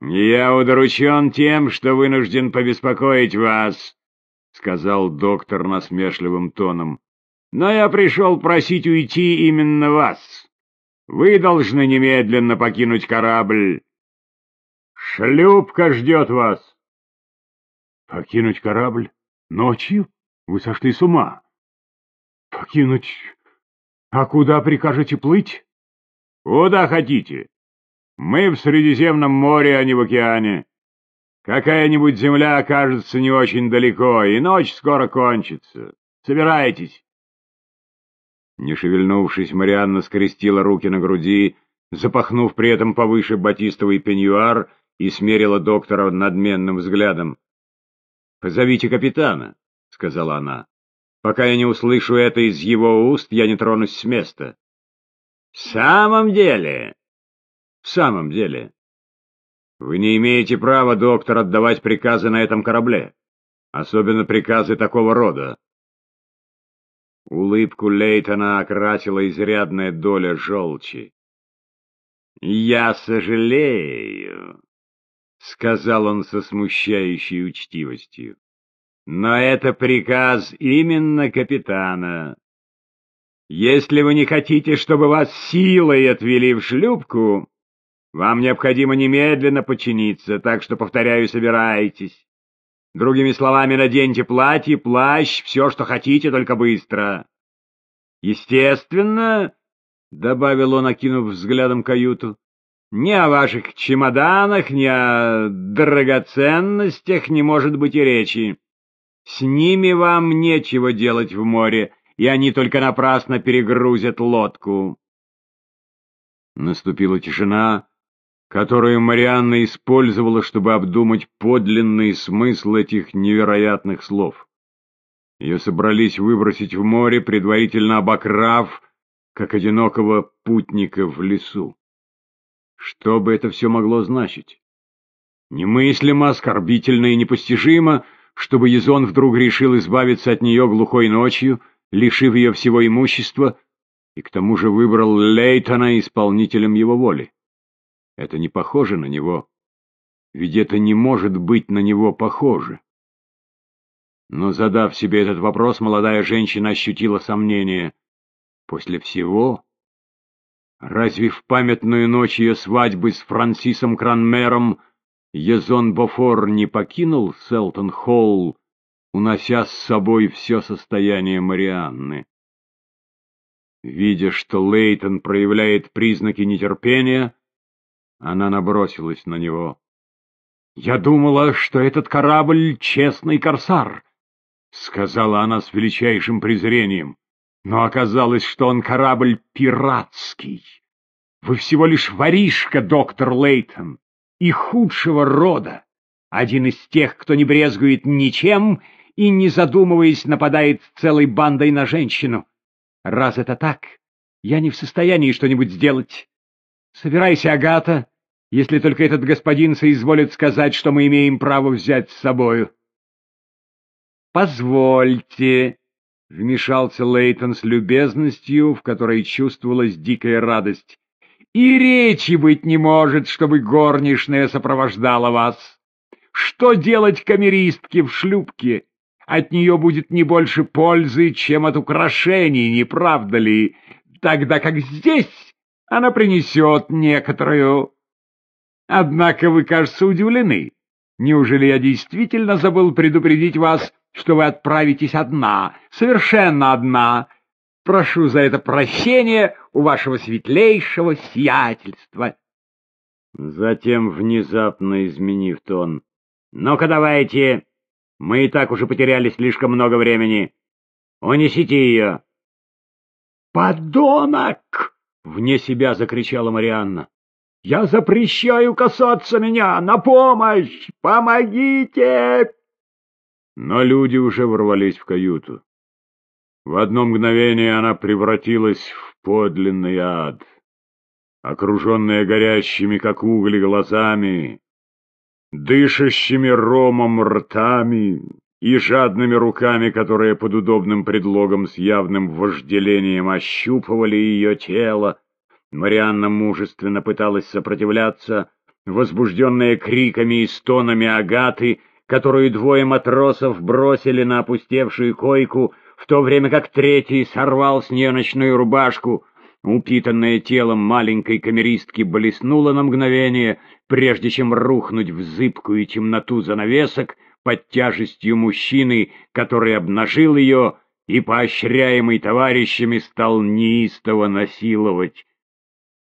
«Я удручен тем, что вынужден побеспокоить вас», — сказал доктор насмешливым тоном. «Но я пришел просить уйти именно вас. Вы должны немедленно покинуть корабль. Шлюпка ждет вас». «Покинуть корабль? Ночью? Вы сошли с ума. Покинуть... А куда прикажете плыть?» «Куда хотите. Мы в Средиземном море, а не в океане. Какая-нибудь земля окажется не очень далеко, и ночь скоро кончится. Собирайтесь. Не шевельнувшись, Марианна скрестила руки на груди, запахнув при этом повыше батистовый пеньюар и смерила доктора надменным взглядом. «Позовите капитана», — сказала она. «Пока я не услышу это из его уст, я не тронусь с места». «В самом деле?» В самом деле, вы не имеете права, доктор, отдавать приказы на этом корабле, особенно приказы такого рода. Улыбку Лейтона окрасила изрядная доля желчи. «Я сожалею», — сказал он со смущающей учтивостью. «Но это приказ именно капитана. Если вы не хотите, чтобы вас силой отвели в шлюпку, вам необходимо немедленно подчиниться, так что, повторяю, собирайтесь. Другими словами, наденьте платье, плащ, все, что хотите, только быстро. Естественно, — добавил он, окинув взглядом каюту, — ни о ваших чемоданах, ни о драгоценностях не может быть и речи. С ними вам нечего делать в море, и они только напрасно перегрузят лодку. Наступила тишина, которую Марианна использовала, чтобы обдумать подлинный смысл этих невероятных слов. Ее собрались выбросить в море, предварительно обокрав, как одинокого путника в лесу. Что бы это все могло значить? Немыслимо, оскорбительно и непостижимо, чтобы Езон вдруг решил избавиться от нее глухой ночью, лишив ее всего имущества, и к тому же выбрал Лейтона исполнителем его воли. Это не похоже на него, ведь это не может быть на него похоже. Но, задав себе этот вопрос, молодая женщина ощутила сомнение. После всего, разве в памятную ночь ее свадьбы с Франсисом Кранмером Езон Бофор не покинул Селтон-Холл, унося с собой все состояние Марианны? Видя, что Лейтон проявляет признаки нетерпения, она набросилась на него. «Я думала, что этот корабль — честный корсар», — сказала она с величайшим презрением. «Но оказалось, что он корабль пиратский. Вы всего лишь воришка, доктор Лейтон, и худшего рода. Один из тех, кто не брезгует ничем и, не задумываясь, нападает целой бандой на женщину. Раз это так, я не в состоянии что-нибудь сделать. Собирайся, Агата, если только этот господин соизволит сказать, что мы имеем право взять с собою. «Позвольте», — вмешался Лейтон с любезностью, в которой чувствовалась дикая радость. «И речи быть не может, чтобы горничная сопровождала вас. Что делать камеристке в шлюпке? От нее будет не больше пользы, чем от украшений, не правда ли? Тогда как здесь она принесет некоторую Однако вы, кажется, удивлены. Неужели я действительно забыл предупредить вас, что вы отправитесь одна, совершенно одна? Прошу за это прощения у вашего светлейшего сиятельства. Затем, внезапно изменив тон, «Ну-ка давайте, мы и так уже потеряли слишком много времени. Унесите ее!» «Подонок!» — вне себя закричала Марианна. Я запрещаю касаться меня! На помощь! Помогите!» Но люди уже ворвались в каюту. В одно мгновение она превратилась в подлинный ад, окруженная горящими, как угли, глазами, дышащими ромом ртами и жадными руками, которые под удобным предлогом с явным вожделением ощупывали ее тело, Марианна мужественно пыталась сопротивляться, возбужденная криками и стонами Агаты, которую двое матросов бросили на опустевшую койку, в то время как третий сорвал с нее ночную рубашку. Упитанное телом маленькой камеристки блеснуло на мгновение, прежде чем рухнуть в зыбкую темноту занавесок под тяжестью мужчины, который обнажил ее и, поощряемый товарищами, стал неистово насиловать.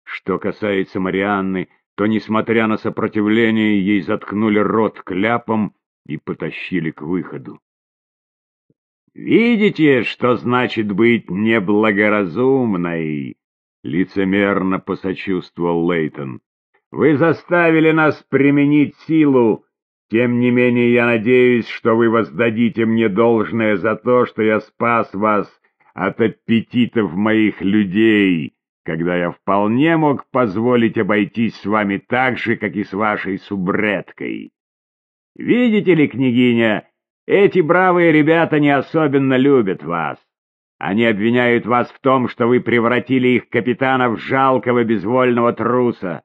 Что касается Марианны, то, несмотря на сопротивление, ей заткнули рот кляпом и потащили к выходу. «Видите, что значит быть неблагоразумной?» — лицемерно посочувствовал Лейтон. «Вы заставили нас применить силу, тем не менее я надеюсь, что вы воздадите мне должное за то, что я спас вас от аппетитов моих людей, когда я вполне мог позволить обойтись с вами так же, как и с вашей субредкой. Видите ли, княгиня, эти бравые ребята не особенно любят вас. Они обвиняют вас в том, что вы превратили их капитана в жалкого безвольного труса.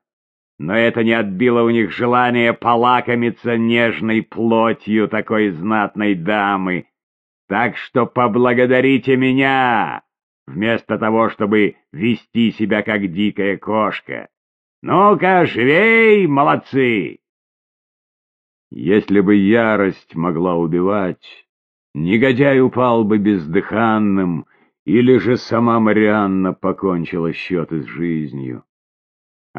Но это не отбило у них желание полакомиться нежной плотью такой знатной дамы. Так что поблагодарите меня, вместо того, чтобы вести себя как дикая кошка. Ну-ка, живей, молодцы! Если бы ярость могла убивать, негодяй упал бы бездыханным, или же сама Марианна покончила счеты с жизнью.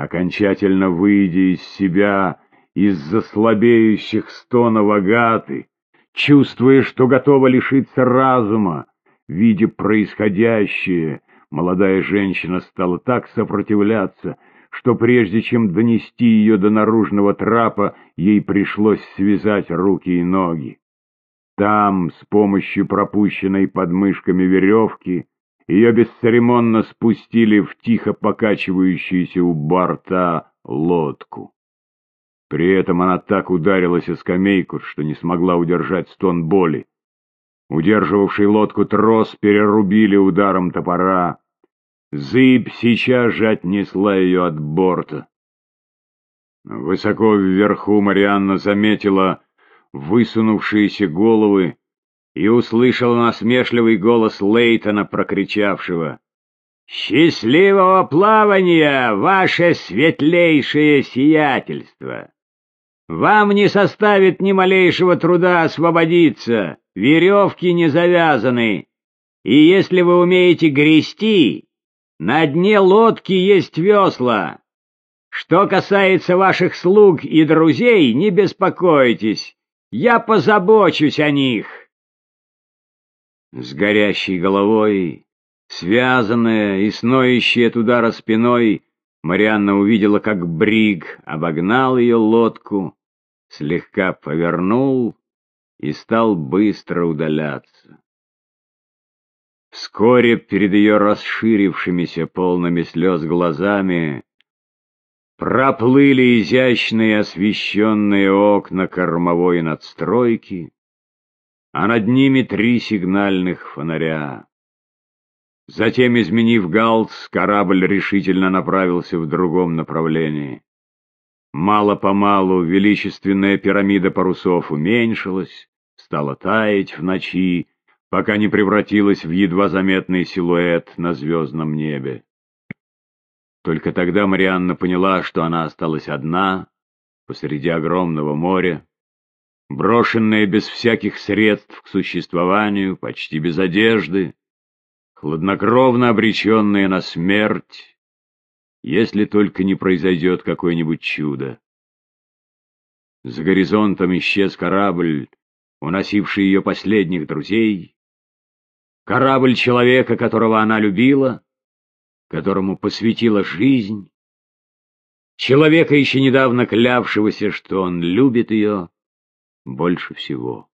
Окончательно выйдя из себя из-за слабеющих стонов Агаты, чувствуя, что готова лишиться разума, видя происходящее, молодая женщина стала так сопротивляться, что прежде чем донести ее до наружного трапа, ей пришлось связать руки и ноги. Там, с помощью пропущенной подмышками веревки, ее бесцеремонно спустили в тихо покачивающуюся у борта лодку. При этом она так ударилась о скамейку, что не смогла удержать стон боли. Удерживавший лодку трос перерубили ударом топора, Зыбь сейчас же отнесла ее от борта. Высоко вверху Марианна заметила высунувшиеся головы и услышала насмешливый голос Лейтона, прокричавшего «Счастливого плавания, ваше светлейшее сиятельство! Вам не составит ни малейшего труда освободиться, веревки не завязаны, и если вы умеете грести, на дне лодки есть весла. Что касается ваших слуг и друзей, не беспокойтесь, я позабочусь о них. С горящей головой, связанная и сноющая от удара спиной, Марианна увидела, как Бриг обогнал ее лодку, слегка повернул и стал быстро удаляться. Вскоре перед ее расширившимися полными слез глазами проплыли изящные освещенные окна кормовой надстройки, а над ними три сигнальных фонаря. Затем, изменив галс, корабль решительно направился в другом направлении. Мало-помалу величественная пирамида парусов уменьшилась, стала таять в ночи, пока не превратилась в едва заметный силуэт на звездном небе. Только тогда Марианна поняла, что она осталась одна посреди огромного моря, брошенная без всяких средств к существованию, почти без одежды, хладнокровно обреченная на смерть, если только не произойдет какое-нибудь чудо. За горизонтом исчез корабль, уносивший ее последних друзей, Корабль человека, которого она любила, которому посвятила жизнь. Человека, еще недавно клявшегося, что он любит ее больше всего.